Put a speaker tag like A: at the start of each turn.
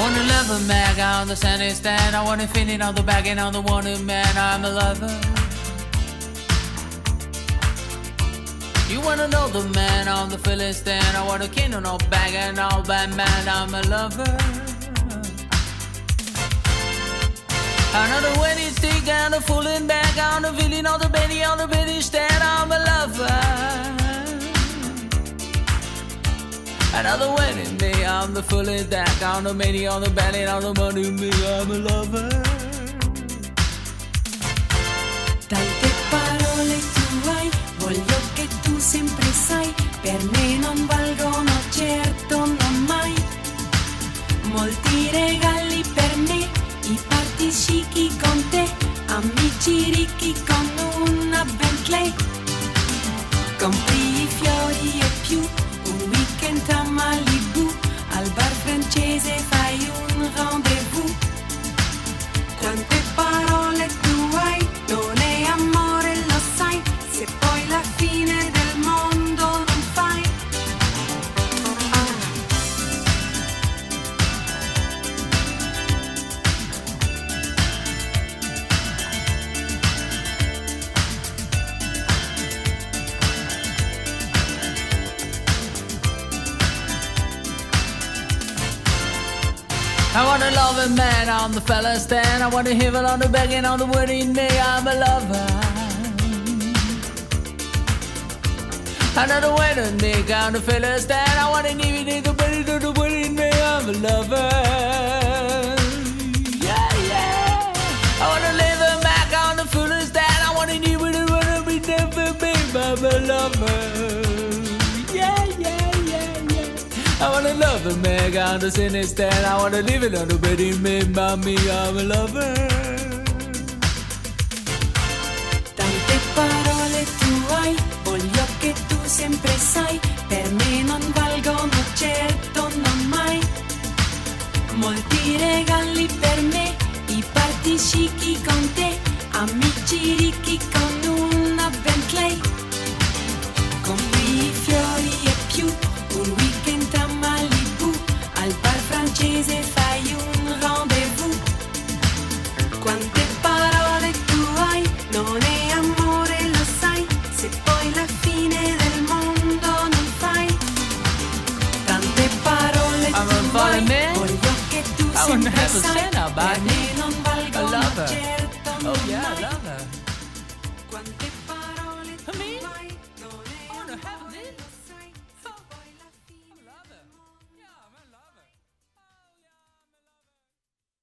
A: wanna love a man on the sunny stand. I wanna feel it on the back and on the wanted man. I'm a lover. You wanna know the man on the Philistine? I wanna king on all bag and all bad man. I'm a lover. Another wedding stick and a fooling back on the villain on the belly on the belly stand. I'm a lover. Another wedding day, I'm the fully back on the many on the belly on the money me. I'm a lover.
B: Tante parole tu hai, voglio che tu sempre sai, per me non valgono certo non mai. Molti regali per me, i party chic con te, amici ricchi con una I
A: love a man on the fella stand. I wanna hear it on the begging on the wood in me, I'm a lover. Another wedding day on the fella stand. I wanna need it the wedding on the wedding day. I'm a lover. Yeah, yeah. I wanna live a Mac on the stand. I need it, wanna be never be. I'm a lover. I wanna love a man on the cine stand. I wanna live it on the bed in me, mommy. I'm a lover.
B: Tante parole tu hai, voglio che tu sempre sai, per me non valgono certo non mai. Molti regali per me, i party chic con te, amici ricchi con una for me. I would a say nobody.
A: I love
B: her.
A: Oh yeah, I love her.